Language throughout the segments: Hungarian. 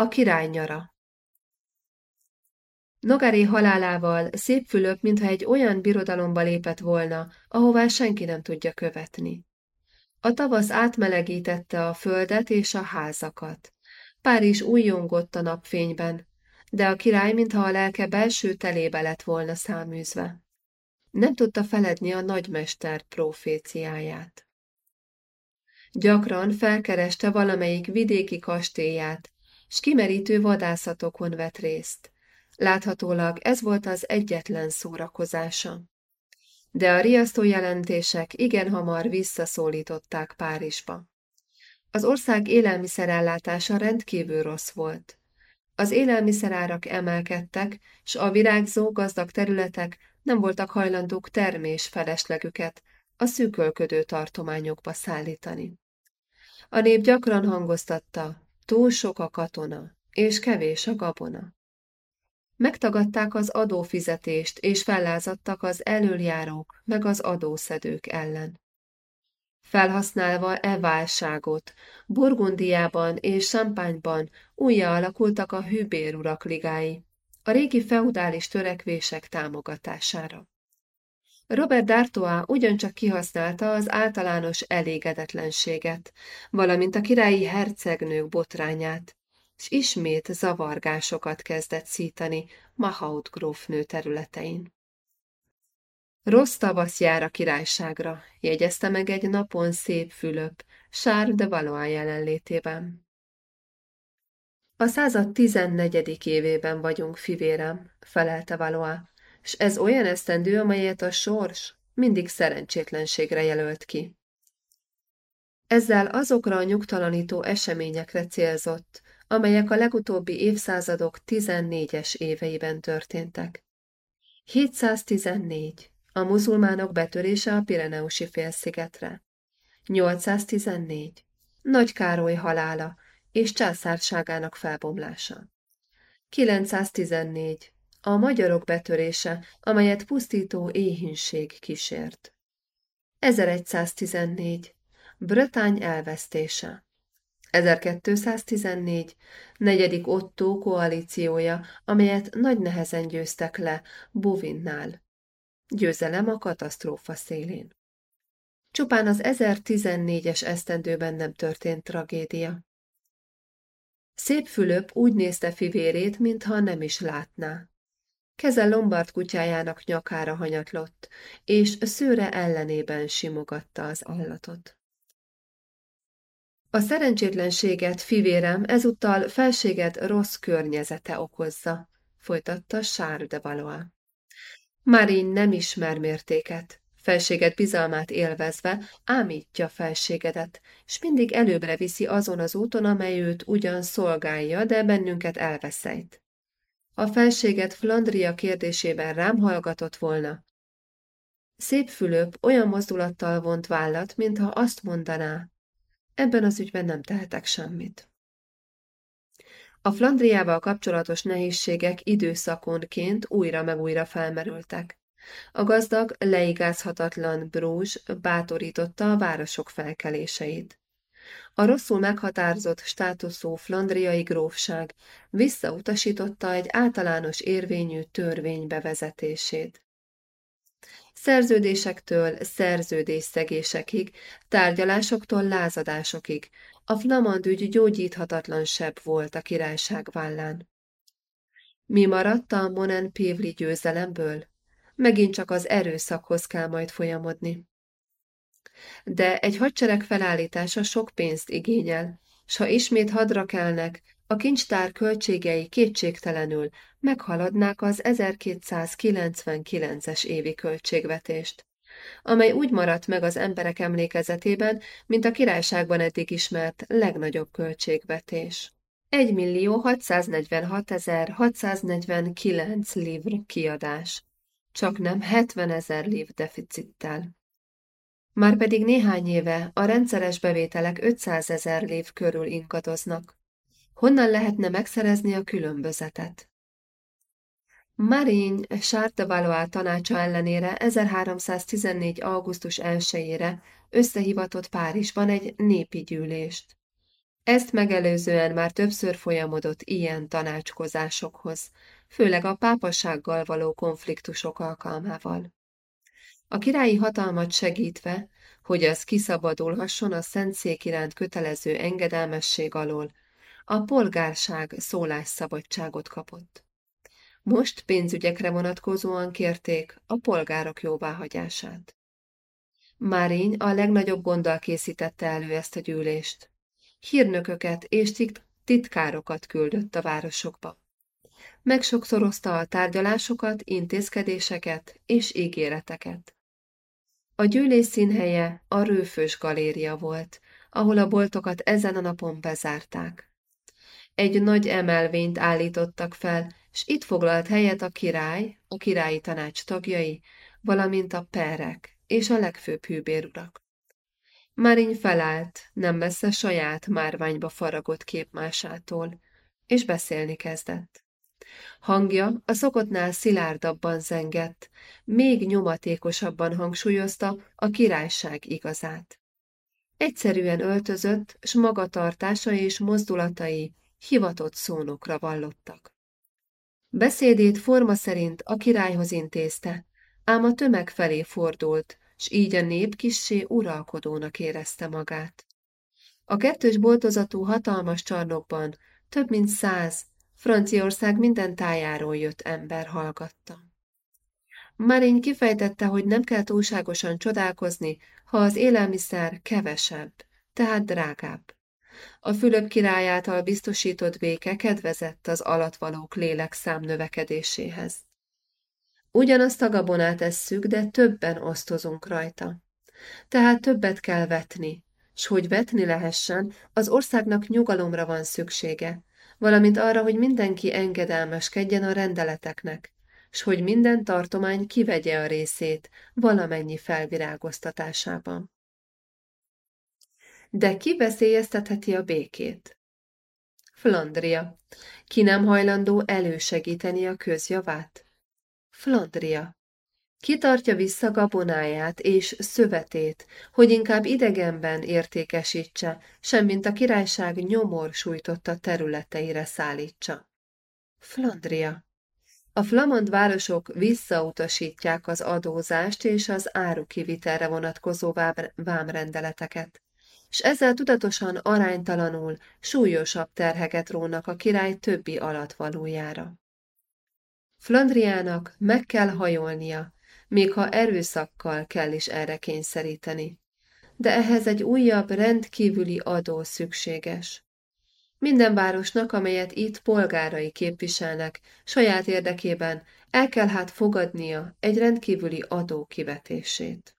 A király nyara Nogari halálával szép Fülöp, mintha egy olyan birodalomba lépett volna, ahová senki nem tudja követni. A tavasz átmelegítette a földet és a házakat. Párizs újjongott a napfényben, de a király, mintha a lelke belső telébe lett volna száműzve. Nem tudta feledni a nagymester proféciáját. Gyakran felkereste valamelyik vidéki kastélyát, s kimerítő vadászatokon vett részt. Láthatólag ez volt az egyetlen szórakozása. De a riasztó jelentések igen hamar visszaszólították Párizsba. Az ország élelmiszerellátása rendkívül rossz volt. Az élelmiszerárak emelkedtek, s a virágzó gazdag területek nem voltak hajlandók termés feleslegüket a szűkölködő tartományokba szállítani. A nép gyakran hangoztatta, túl sok a katona, és kevés a gabona. Megtagadták az adófizetést, és fellázadtak az elöljárók meg az adószedők ellen. Felhasználva e válságot, Burgundiában és Champagneban újjá alakultak a hűbérurak ligái, a régi feudális törekvések támogatására. Robert d'Artois ugyancsak kihasználta az általános elégedetlenséget, valamint a királyi hercegnők botrányát, és ismét zavargásokat kezdett szítani Mahaut grófnő területein. Rossz tavasz jár a királyságra, jegyezte meg egy napon szép Fülöp, Charles de Valois jelenlétében. A század tizennegyedik évében vagyunk, fivérem, felelte Valois, s ez olyan esztendő, amelyet a sors mindig szerencsétlenségre jelölt ki. Ezzel azokra a nyugtalanító eseményekre célzott, amelyek a legutóbbi évszázadok 14-es éveiben történtek. 714. A muzulmánok betörése a Pireneusi félszigetre. 814. Nagy Károly halála és császárságának felbomlása. 914. A magyarok betörése, amelyet pusztító éhínség kísért. 1114. Brötány elvesztése. 1214. Negyedik Otto koalíciója, amelyet nagy nehezen győztek le Bovinnál. Győzelem a katasztrófa szélén. Csupán az 1014-es esztendőben nem történt tragédia. Szép Fülöp úgy nézte fivérét, mintha nem is látná. Keze Lombard kutyájának nyakára hanyatlott, és szőre ellenében simogatta az állatot. A szerencsétlenséget, fivérem, ezúttal felséget rossz környezete okozza, folytatta Sár de Valois. Marin nem ismer mértéket, felséget bizalmát élvezve ámítja felségedet, s mindig előbbre viszi azon az úton, amely őt ugyan szolgálja, de bennünket elveszejt. A felséget Flandria kérdésében rám hallgatott volna. Szép Fülöp olyan mozdulattal vont vállat, mintha azt mondaná, Ebben az ügyben nem tehetek semmit. A Flandriával kapcsolatos nehézségek időszakonként újra meg újra felmerültek. A gazdag, leigázhatatlan Brúzs bátorította a városok felkeléseit. A rosszul meghatározott státuszú flandriai grófság visszautasította egy általános érvényű törvény bevezetését. Szerződésektől szerződésszegésekig, tárgyalásoktól lázadásokig, a flamand ügy gyógyíthatatlan sebb volt a királyság vállán. Mi maradt a Monen Pévli győzelemből? Megint csak az erőszakhoz kell majd folyamodni. De egy hadsereg felállítása sok pénzt igényel, s ha ismét hadra kelnek, a kincstár költségei kétségtelenül meghaladnák az 1299-es évi költségvetést, amely úgy maradt meg az emberek emlékezetében, mint a királyságban eddig ismert legnagyobb költségvetés. 1 millió 646 ezer 649 livr kiadás, csak nem 70 ezer livr deficittel. Márpedig néhány éve a rendszeres bevételek 500 ezer lév körül inkadoznak. Honnan lehetne megszerezni a különbözetet? Marín Sárta Valois tanácsa ellenére 1314. augusztus 1-ére összehivatott Párizsban egy népi gyűlést. Ezt megelőzően már többször folyamodott ilyen tanácskozásokhoz, főleg a pápasággal való konfliktusok alkalmával. A királyi hatalmat segítve, hogy az kiszabadulhasson a szentszék iránt kötelező engedelmesség alól, a polgárság szólásszabadságot kapott. Most pénzügyekre vonatkozóan kérték a polgárok jóváhagyását. Márény a legnagyobb gonddal készítette elő ezt a gyűlést. Hírnököket és titkárokat küldött a városokba. Megsokszorozta a tárgyalásokat, intézkedéseket és ígéreteket. A gyűlés színhelye a Rőfős galéria volt, ahol a boltokat ezen a napon bezárták. Egy nagy emelvényt állítottak fel, s itt foglalt helyet a király, a királyi tanács tagjai, valamint a perek és a legfőbb hűbérurak. Márin felállt, nem messze saját márványba faragott képmásától, és beszélni kezdett. Hangja a szokottnál szilárdabban zengett, még nyomatékosabban hangsúlyozta a királyság igazát. Egyszerűen öltözött, s magatartása és mozdulatai hivatott szónokra vallottak. Beszédét forma szerint a királyhoz intézte, ám a tömeg felé fordult, s így a nép kissé uralkodónak érezte magát. A kettős boltozatú hatalmas csarnokban több mint száz, Franciaország minden tájáról jött ember hallgatta. Marin kifejtette, hogy nem kell túlságosan csodálkozni, ha az élelmiszer kevesebb, tehát drágább. A Fülöp király által biztosított béke kedvezett az alatvalók lélekszám növekedéséhez. Ugyanazt a gabonát esszük, de többen osztozunk rajta. Tehát többet kell vetni, s hogy vetni lehessen, az országnak nyugalomra van szüksége, valamint arra, hogy mindenki engedelmeskedjen a rendeleteknek, s hogy minden tartomány kivegye a részét valamennyi felvirágoztatásában. De ki veszélyeztetheti a békét? Flandria. Ki nem hajlandó elősegíteni a közjavát? Flandria. Ki tartja vissza gabonáját és szövetét, hogy inkább idegenben értékesítse, semmint a királyság nyomor sújtotta területeire szállítsa. Flandria. A flamand városok visszautasítják az adózást és az árukivitelre vonatkozó vámrendeleteket s ezzel tudatosan aránytalanul súlyosabb terheket rónak a király többi alatvalójára. Flandriának meg kell hajolnia, még ha erőszakkal kell is erre kényszeríteni. De ehhez egy újabb, rendkívüli adó szükséges. Minden városnak, amelyet itt polgárai képviselnek, saját érdekében el kell hát fogadnia egy rendkívüli adó kivetését.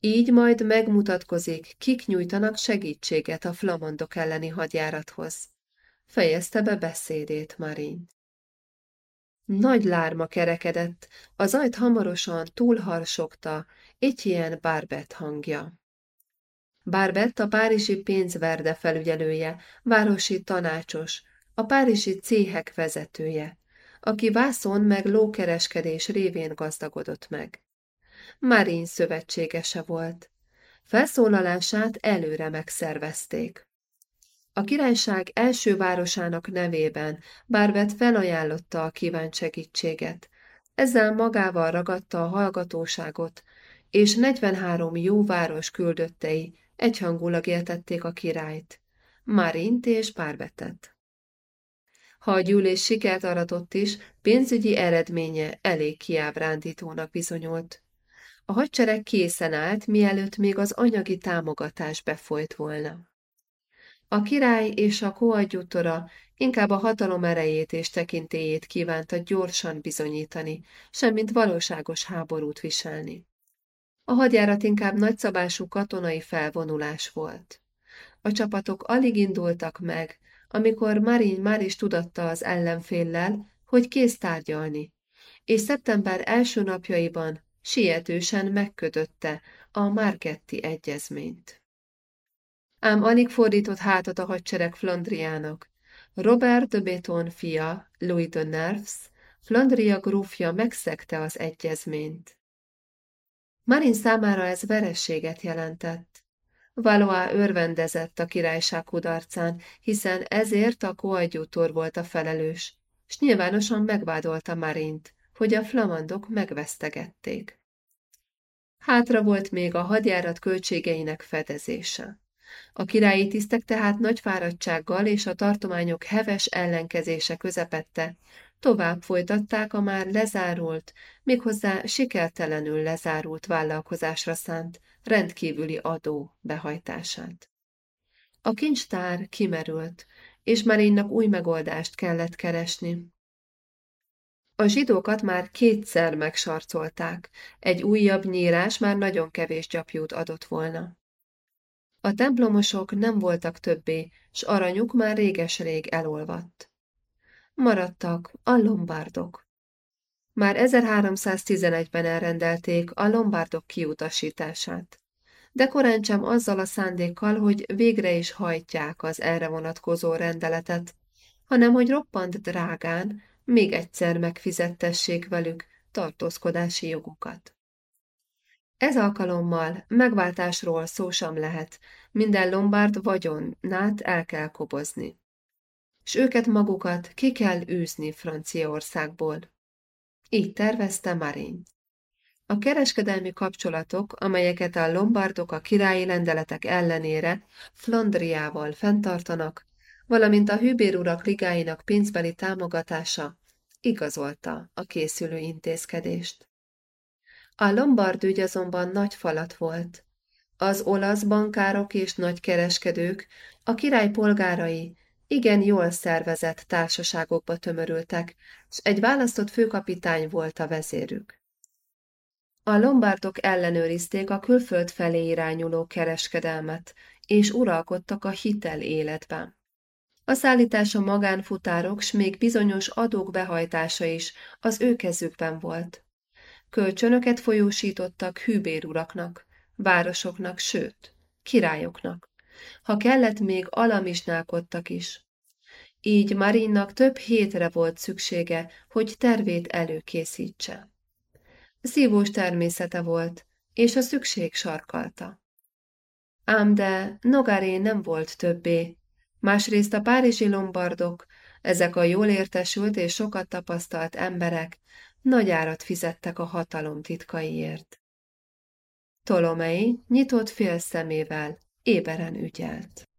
Így majd megmutatkozik, kik nyújtanak segítséget a flamandok elleni hadjárathoz. Fejezte be beszédét Marin. Nagy lárma kerekedett, az ajt hamarosan túlharsogta Etienne Barbet hangja. Barbet a párizsi pénzverde felügyelője, városi tanácsos, a párizsi céhek vezetője, aki vászon meg lókereskedés révén gazdagodott meg. Marin szövetségese volt. Felszólalását előre megszervezték. A királyság első városának nevében Bárbet felajánlotta a kívánt segítséget, ezzel magával ragadta a hallgatóságot, és 43 jó város küldöttei egyhangulag értették a királyt, Marint és Bárbetet. Ha a gyűlés sikert aratott is, pénzügyi eredménye elég kiábrándítónak bizonyult. A hadsereg készen állt, mielőtt még az anyagi támogatás befolyt volna. A király és a koadjutora inkább a hatalom erejét és tekintélyét kívánta gyorsan bizonyítani, semmint valóságos háborút viselni. A hadjárat inkább nagyszabású katonai felvonulás volt. A csapatok alig indultak meg, amikor Marin már is tudatta az ellenféllel, hogy kész tárgyalni, és szeptember első napjaiban sietősen megkötötte a Marketti egyezményt. Ám alig fordított hátat a hadsereg Flandriának. Robert de Beton fia, Louis de Nerves, Flandria grófja megszegte az egyezményt. Marin számára ez verességet jelentett. Valois örvendezett a királyság kudarcán, hiszen ezért a koadjutor volt a felelős, s nyilvánosan megvádolta Marint, hogy a flamandok megvesztegették. Hátra volt még a hadjárat költségeinek fedezése. A királyi tisztek tehát nagy fáradtsággal és a tartományok heves ellenkezése közepette tovább folytatták a már lezárult, méghozzá sikertelenül lezárult vállalkozásra szánt rendkívüli adó behajtását. A kincstár kimerült, és Marinnak új megoldást kellett keresni. A zsidókat már kétszer megsarcolták, egy újabb nyírás már nagyon kevés gyapjút adott volna. A templomosok nem voltak többé, s aranyuk már réges-rég elolvadt. Maradtak a lombárdok. Már 1311-ben elrendelték a lombárdok kiutasítását, de korán sem azzal a szándékkal, hogy végre is hajtják az erre vonatkozó rendeletet, hanem hogy roppant drágán még egyszer megfizettessék velük tartózkodási jogukat. Ez alkalommal megváltásról szó sem lehet, minden lombárd vagyonnát el kell kobozni. S őket magukat ki kell űzni Franciaországból. Így tervezte Marin. A kereskedelmi kapcsolatok, amelyeket a lombardok a királyi lendeletek ellenére Flandriával fenntartanak, valamint a hűbérurak ligáinak pénzbeli támogatása igazolta a készülő intézkedést. A Lombard ügy azonban nagy falat volt. Az olasz bankárok és nagykereskedők, a király polgárai igen jól szervezett társaságokba tömörültek, és egy választott főkapitány volt a vezérük. A lombardok ellenőrizték a külföld felé irányuló kereskedelmet, és uralkodtak a hitel életben. A szállítás a magánfutárok, s még bizonyos adók behajtása is az ő kezükben volt. Kölcsönöket folyósítottak hűbéruraknak, városoknak, sőt, királyoknak. Ha kellett, még alamisnálkodtak is. Így Marinnak több hétre volt szüksége, hogy tervét előkészítse. Szívós természete volt, és a szükség sarkalta. Ám de Nogaré nem volt többé, másrészt a párizsi lombardok, ezek a jól értesült és sokat tapasztalt emberek nagy árat fizettek a hatalom titkaiért. Tolomei nyitott fél szemével éberen ügyelt.